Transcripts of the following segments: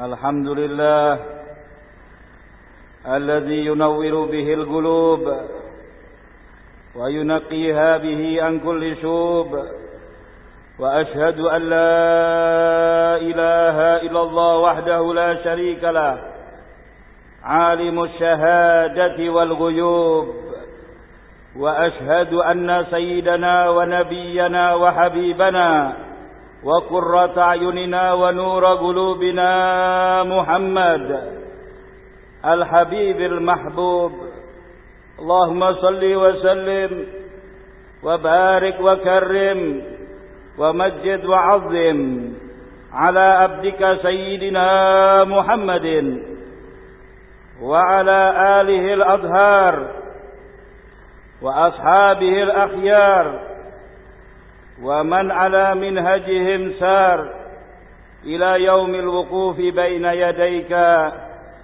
الحمد لله الذي ينور به القلوب وينقيها به عن كل شوب وأشهد أن لا إله إلا الله وحده لا شريك له عالم الشهادة والغيوب وأشهد أن سيدنا ونبينا وحبيبنا وقرة أعيننا ونور قلوبنا محمد الحبيب المحبوب. اللهم صل وسلم وبارك وكرم ومجد وعظم على عبدك سيدنا محمد وعلى آله الأطهار وأصحابه الأخيار ومن على منهجهم سار إلى يوم الوقوف بين يديك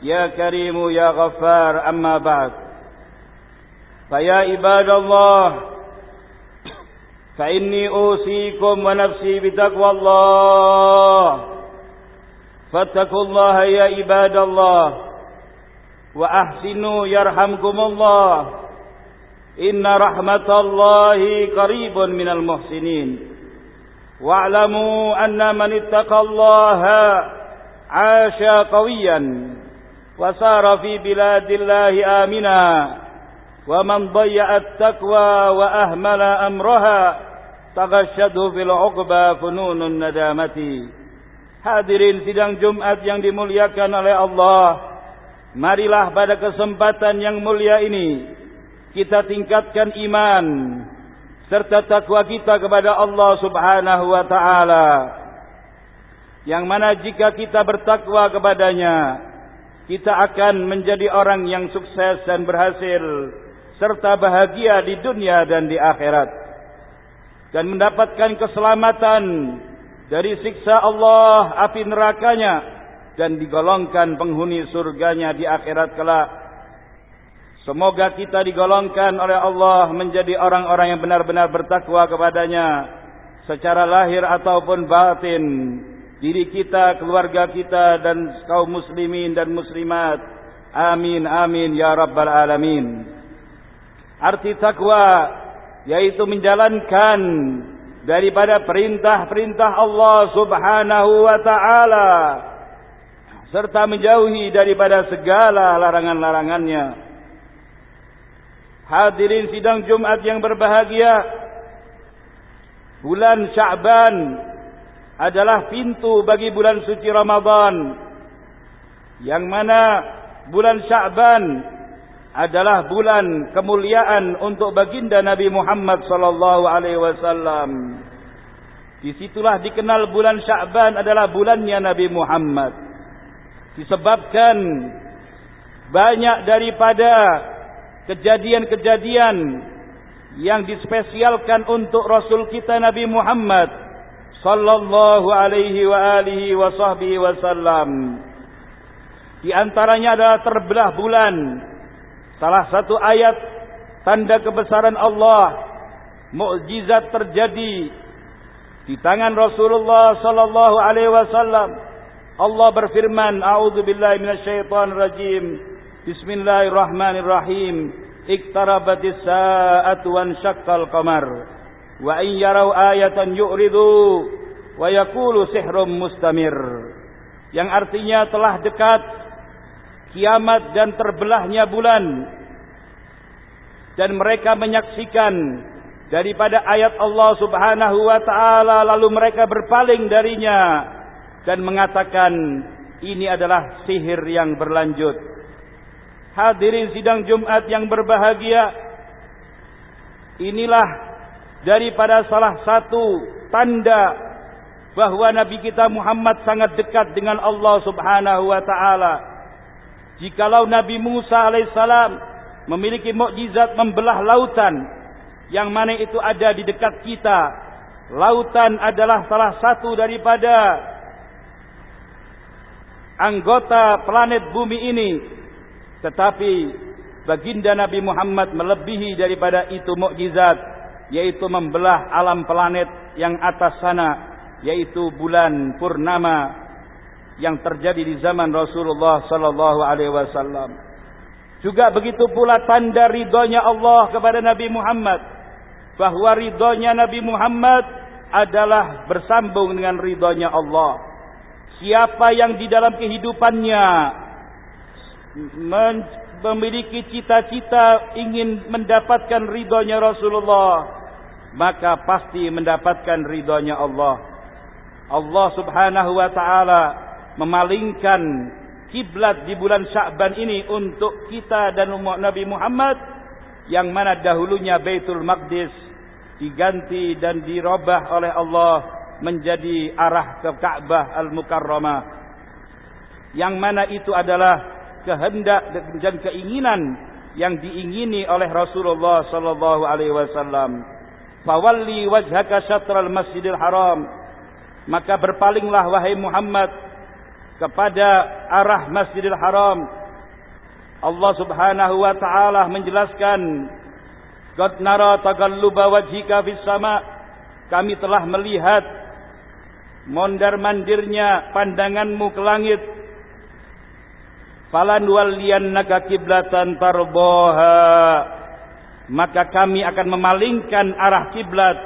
يا كريم يا غفار. أما بعد فيا عباد الله فإني أوصيكم ونفسي بتقوى الله. فاتقوا الله يا عباد الله وأحسنوا يرحمكم الله. إن رحمة الله قريب من المحسنين واعلموا أن من اتقى الله عاش قويا وسار في بلاد الله آمنا ومن ضيع التقوى وأهمل أمرها تغشده في العقبى فنون الندامة Hadirin sidang Jumat yang dimuliakan oleh Allah Marilah pada kesempatan yang mulia ini kita tingkatkan iman serta takwa kita kepada Allah Subhanahu wa taala. Yang mana jika kita bertakwa kepadanya, kita akan menjadi orang yang sukses dan berhasil serta bahagia di dunia dan di akhirat dan mendapatkan keselamatan dari siksa Allah api nerakanya dan digolongkan penghuni surganya di akhirat kelak Semoga kita digolongkan oleh Allah menjadi orang-orang yang benar-benar bertakwa kepadanya secara lahir ataupun batin. Diri kita, keluarga kita dan kaum muslimin dan muslimat. Amin amin ya rabbal alamin. Arti takwa yaitu menjalankan daripada perintah-perintah Allah Subhanahu wa taala serta menjauhi daripada segala larangan-larangannya. Hadirin sidang Jumat yang berbahagia. Bulan Sya'ban adalah pintu bagi bulan suci Ramadan. Yang mana bulan Sya'ban adalah bulan kemuliaan untuk baginda Nabi Muhammad sallallahu alaihi wasallam. Disitulah dikenal bulan Sya'ban adalah bulannya Nabi Muhammad. Disebabkan banyak daripada kejadian-kejadian yang dispesialkan untuk Rasul kita Nabi Muhammad sallallahu alaihi wa alihi wa sahbihi wasallam. Di antaranya adalah terbelah bulan. Salah satu ayat tanda kebesaran Allah, mukjizat terjadi di tangan Rasulullah sallallahu alaihi wasallam. Allah berfirman, "A'udzu billahi minasyaitonir rajim." Bismillahirrahmanirrahim. Iktarabatis sa'atu wan syaqqal qamar. Wa in ayatan yu'ridu wa sihrum mustamir. Yang artinya telah dekat kiamat dan terbelahnya bulan. Dan mereka menyaksikan daripada ayat Allah Subhanahu wa taala lalu mereka berpaling darinya dan mengatakan ini adalah sihir yang berlanjut. Hadirin sidang Jumat yang berbahagia. Inilah daripada salah satu tanda bahwa Nabi kita Muhammad sangat dekat dengan Allah Subhanahu wa taala. Jikalau Nabi Musa alaihissalam memiliki mukjizat membelah lautan yang mana itu ada di dekat kita. Lautan adalah salah satu daripada anggota planet bumi ini tetapi baginda Nabi Muhammad melebihi daripada itu mukjizat yaitu membelah alam planet yang atas sana yaitu bulan purnama yang terjadi di zaman Rasulullah sallallahu alaihi wasallam. Juga begitu pula tanda ridhonya Allah kepada Nabi Muhammad bahwa ridhonya Nabi Muhammad adalah bersambung dengan ridhonya Allah. Siapa yang di dalam kehidupannya memiliki cita-cita ingin mendapatkan ridhonya Rasulullah, maka pasti mendapatkan ridhonya Allah. Allah Subhanahu wa taala memalingkan kiblat di bulan Sya'ban ini untuk kita dan umat Nabi Muhammad yang mana dahulunya Baitul Maqdis diganti dan dirubah oleh Allah menjadi arah ke Ka'bah Al-Mukarramah yang mana itu adalah kehendak dan keinginan yang diingini oleh Rasulullah sallallahu alaihi wasallam fawalli wajhaka syatral masjidil haram maka berpalinglah wahai Muhammad kepada arah Masjidil Haram. Allah Subhanahu wa taala menjelaskan, "Qad nara taqalluba wajhika fis sama." Kami telah melihat mondar-mandirnya pandanganmu ke langit. Falan walliyannaka kiblatan tarbaha. Maka kami akan memalingkan arah kiblat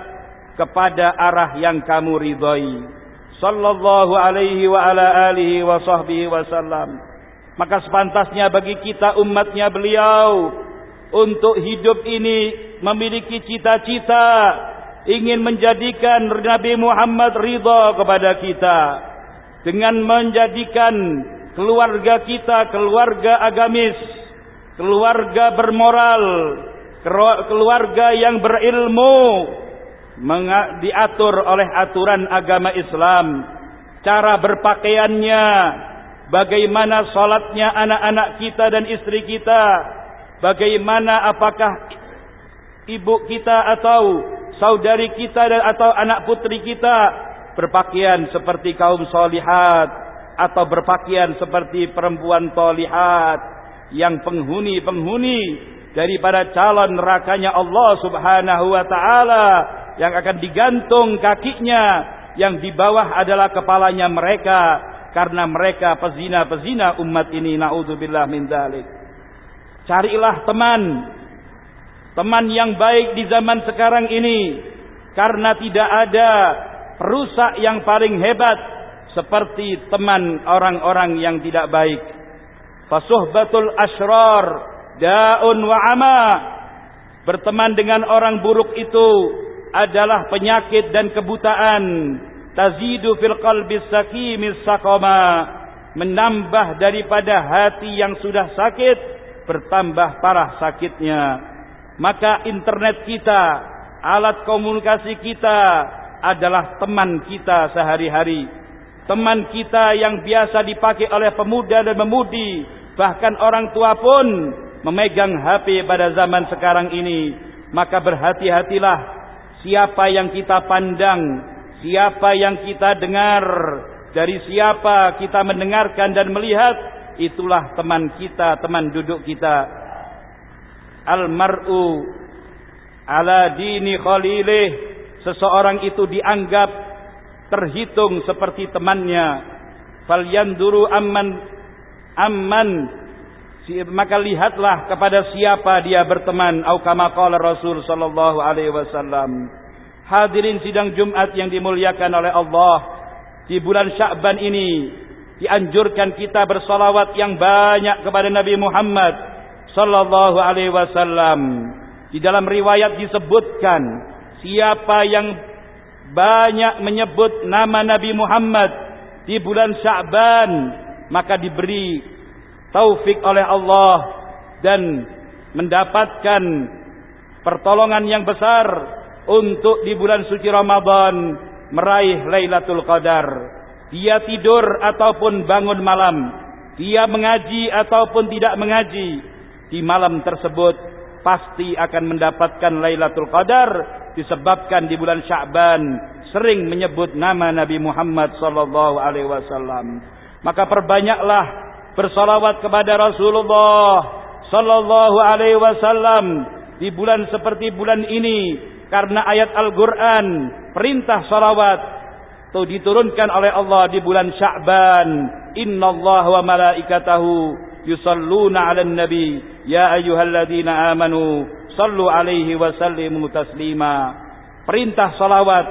kepada arah yang kamu ridhoi sallallahu alaihi wa ala alihi wa sahbihi wasallam. Maka sepantasnya bagi kita umatnya beliau untuk hidup ini memiliki cita-cita ingin menjadikan Nabi Muhammad ridha kepada kita dengan menjadikan keluarga kita keluarga agamis, keluarga bermoral, keluarga yang berilmu, diatur oleh aturan agama Islam. Cara berpakaiannya, bagaimana salatnya anak-anak kita dan istri kita, bagaimana apakah ibu kita atau saudari kita dan atau anak putri kita berpakaian seperti kaum solihat atau berpakaian seperti perempuan tolihat yang penghuni-penghuni daripada calon nerakanya Allah Subhanahu wa taala yang akan digantung kakinya yang di bawah adalah kepalanya mereka karena mereka pezina-pezina umat ini naudzubillah min dzalik carilah teman teman yang baik di zaman sekarang ini karena tidak ada perusak yang paling hebat seperti teman orang-orang yang tidak baik. Fasuhbatul asrar daun wa ama. Berteman dengan orang buruk itu adalah penyakit dan kebutaan. Tazidu fil qalbi sakimis saqama. Menambah daripada hati yang sudah sakit bertambah parah sakitnya. Maka internet kita alat komunikasi kita adalah teman kita sehari-hari teman kita yang biasa dipakai oleh pemuda dan pemudi bahkan orang tua pun memegang HP pada zaman sekarang ini maka berhati-hatilah siapa yang kita pandang, siapa yang kita dengar, dari siapa kita mendengarkan dan melihat, itulah teman kita, teman duduk kita. Al-mar'u ala dini khalilih, seseorang itu dianggap terhitung seperti temannya. Falyanduru amman amman. Maka lihatlah kepada siapa dia berteman. Au kama qala Rasul sallallahu alaihi wasallam. Hadirin sidang Jumat yang dimuliakan oleh Allah. Di bulan Sya'ban ini dianjurkan kita bersolawat yang banyak kepada Nabi Muhammad sallallahu alaihi wasallam. Di dalam riwayat disebutkan siapa yang banyak menyebut nama Nabi Muhammad di bulan Sya'ban. Maka diberi taufik oleh Allah dan mendapatkan pertolongan yang besar untuk di bulan suci Ramadan meraih Lailatul Qadar. Dia tidur ataupun bangun malam, dia mengaji ataupun tidak mengaji, di malam tersebut pasti akan mendapatkan Lailatul Qadar disebabkan di bulan Sya'ban sering menyebut nama Nabi Muhammad sallallahu alaihi wasallam. Maka perbanyaklah bersalawat kepada Rasulullah sallallahu alaihi wasallam di bulan seperti bulan ini karena ayat Al-Qur'an perintah salawat itu diturunkan oleh Allah di bulan Sya'ban innallaha wa malaikatahu yusalluna 'alan nabi. Ya ayyuhalladzina amanu sallu alaihi wa sallimu taslima. Perintah salawat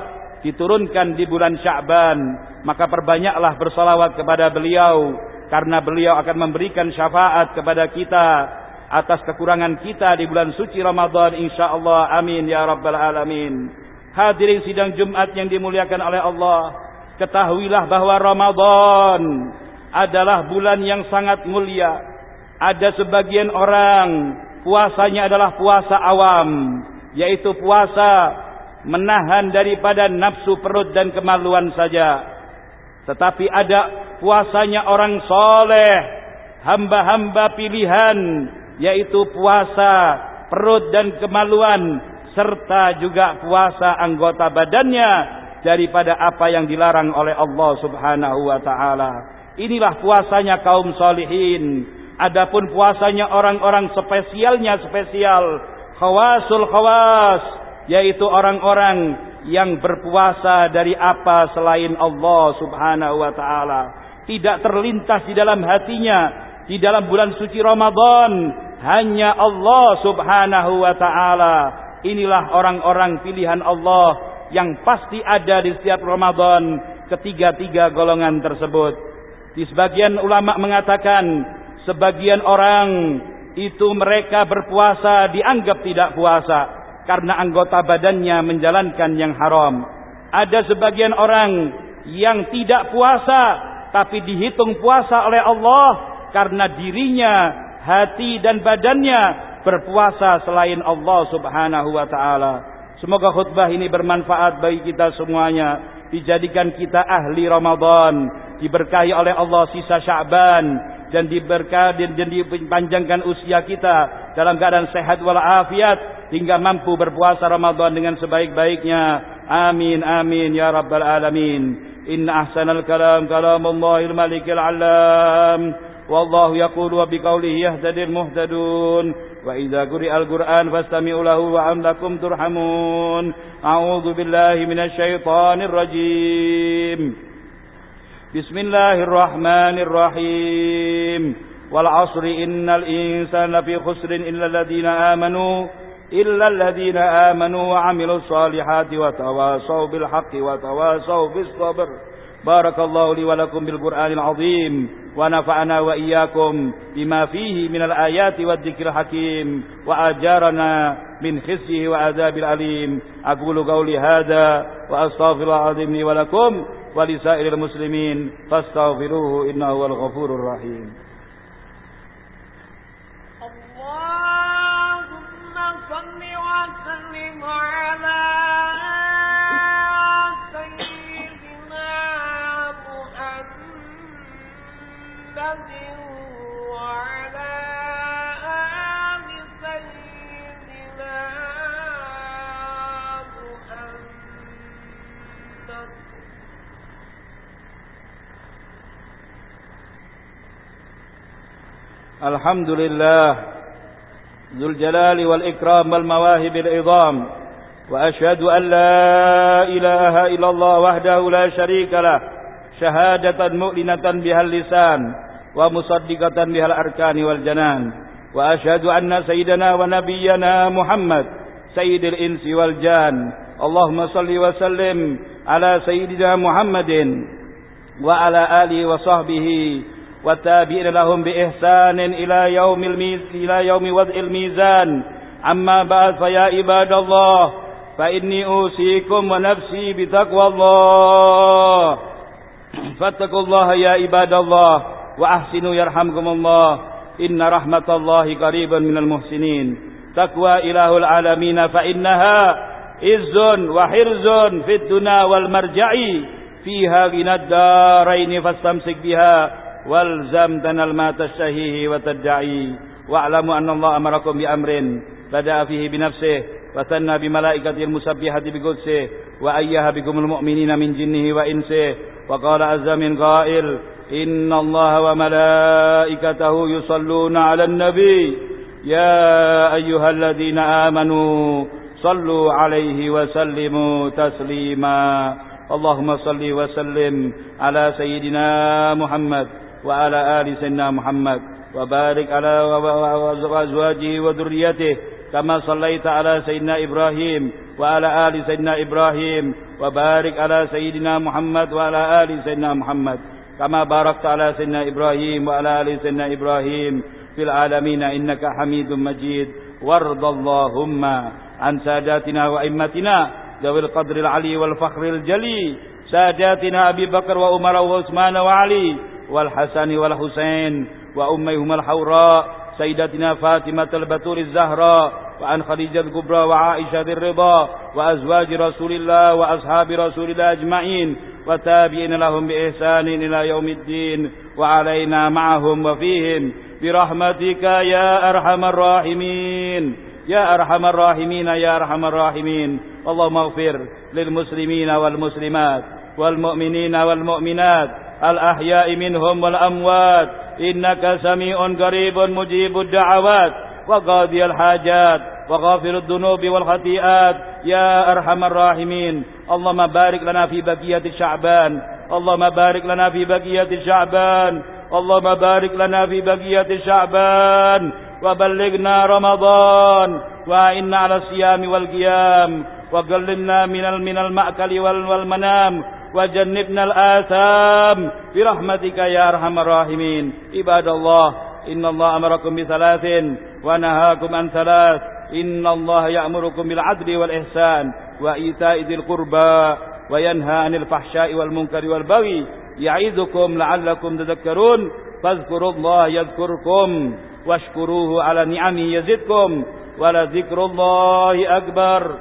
diturunkan di bulan Sya'ban maka perbanyaklah bersalawat kepada beliau. Karena beliau akan memberikan syafaat kepada kita atas kekurangan kita di bulan suci Ramadan insyaallah. Amin ya rabbal alamin. Hadirin sidang Jumat yang dimuliakan oleh Allah ketahuilah bahwa Ramadan adalah bulan yang sangat mulia. Ada sebagian orang puasanya adalah puasa awam yaitu puasa menahan daripada nafsu perut dan kemaluan saja tetapi ada puasanya orang soleh hamba-hamba pilihan yaitu puasa perut dan kemaluan serta juga puasa anggota badannya daripada apa yang dilarang oleh Allah Subhanahu wa taala. Inilah puasanya kaum solihin. Adapun puasanya orang-orang spesialnya spesial, khawasul khawas, yaitu orang-orang yang berpuasa dari apa selain Allah Subhanahu wa taala. Tidak terlintas di dalam hatinya di dalam bulan suci Ramadan hanya Allah subhanahu wa ta'ala. Inilah orang-orang pilihan Allah yang pasti ada di setiap Ramadan ketiga-tiga golongan tersebut. Di sebagian ulama mengatakan sebagian orang itu mereka berpuasa dianggap tidak puasa karena anggota badannya menjalankan yang haram. Ada sebagian orang yang tidak puasa tapi dihitung puasa oleh Allah karena dirinya hati dan badannya berpuasa selain Allah Subhanahu wa taala. Semoga khutbah ini bermanfaat bagi kita semuanya. Dijadikan kita ahli Ramadan, diberkahi oleh Allah sisa Sya'ban dan diberkahi dan dipanjangkan usia kita dalam keadaan sehat walafiat hingga mampu berpuasa Ramadan dengan sebaik-baiknya. Amin amin ya rabbal alamin. Inna ahsanal kalam kalamullahil malikil alam. والله يقول وبقوله يهتدي المهتدون وإذا قرئ القرآن فاستمعوا له وعلكم ترحمون أعوذ بالله من الشيطان الرجيم بسم الله الرحمن الرحيم. والعصر إن الإنسان لفي خسر إلا الذين آمنوا إلا الذين آمنوا وعملوا الصالحات وتواصوا بالحق وتواصوا بالصبر. بارك الله لي ولكم بالقرآن العظيم ونفعنا وإياكم بما فيه من الآيات والذكر الحكيم وأجارنا من خزيه وعذاب الأليم. أقول قولي هذا وأستغفر الله العظيم لي ولكم. ولسائر المسلمين فاستغفروه إنه هو الغفور الرحيم. اللهم صل وسلم على الحمد لله ذو الجلال والإكرام والمواهب العظام وأشهد أن لا إله إلا الله وحده لا شريك له شهادة مؤلنة بها اللسان ومصدقة بها الأركان والجنان وأشهد أن سيدنا ونبينا محمد سيد الإنس والجان. اللهم صل وسلم على سيدنا محمد وعلى آله وصحبه والتابعين لهم بإحسان إلى يوم الميز إلى يوم وضع الميزان. أما بعد فيا عباد الله فإني أوصيكم ونفسي بتقوى الله. فاتقوا الله يا عباد الله وأحسنوا يرحمكم الله. إن رحمة الله قريبا من المحسنين. تقوى إله العالمين فإنها عز وحرز في الدنيا والمرجع. فيها غنى الدارين فاستمسك بها. والزم تنال ما تشتهيه وتدعي. واعلموا أن الله أمركم بأمر بدأ فيه بنفسه وثنى بملائكته المسبحة بقدسه وأيها بكم المؤمنين من جنه وإنسه. وقال عز من قائل إن الله وملائكته يصلون على النبي. يا أيها الذين آمنوا صلوا عليه وسلموا تسليما. اللهم صل وسلم على سيدنا محمد وعلى آل سيدنا محمد. وبارك على أزواجه وذريته كما صليت على سيدنا إبراهيم وعلى آل سيدنا إبراهيم. وبارك على سيدنا محمد وعلى آل سيدنا محمد. كما باركت على سيدنا إبراهيم وعلى آل سيدنا إبراهيم. في العالمين إنك حميد مجيد. وارض اللهم عن ساداتنا وأئمتنا ذوي القدر العلي والفخر الجلي. ساداتنا أبي بكر وعمر وعثمان وعلي. والحسن والحسين وأميهما الحوراء سيدتنا فاطمة البتول الزهراء وعن خديجة الكبرى وعائشة الرضا وأزواج رسول الله وأصحاب رسول الله أجمعين وتابعين لهم بإحسان إلى يوم الدين وعلينا معهم وفيهم برحمتك يا أرحم الراحمين. يا أرحم الراحمين يا أرحم الراحمين. اللهم اغفر للمسلمين والمسلمات والمؤمنين والمؤمنات الأحياء منهم والأموات. إنك سميع قريب مجيب الدعوات. وقاضي الحاجات. وغافر الذنوب والخطيئات. يا أرحم الراحمين. اللهم بارك لنا في بقية شعبان. اللهم بارك لنا في بقية شعبان. اللهم بارك لنا في بقية شعبان. وبلغنا رمضان. وإنا على الصيام والقيام. وقللنا من من المأكل والمنام. وجنبنا الآثام برحمتك يا أرحم الراحمين. عباد الله إن الله أمركم بثلاث ونهاكم عن ثلاث. إن الله يأمركم بالعدل والإحسان وإيتاء ذي القربى وينهى عن الفحشاء والمنكر والبغي. يعظكم لعلكم تذكرون. فاذكروا الله يذكركم واشكروه على نعمه يزدكم. ولذكر الله أكبر.